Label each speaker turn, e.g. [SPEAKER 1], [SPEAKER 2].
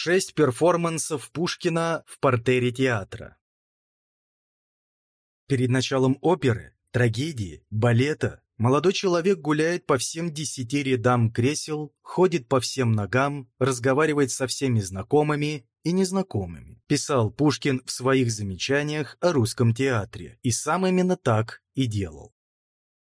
[SPEAKER 1] Шесть перформансов Пушкина в портере театра. Перед началом оперы, трагедии, балета молодой человек гуляет по всем десяти рядам кресел, ходит по всем ногам, разговаривает со всеми знакомыми и незнакомыми. Писал Пушкин в своих замечаниях о русском театре, и сам именно так и делал.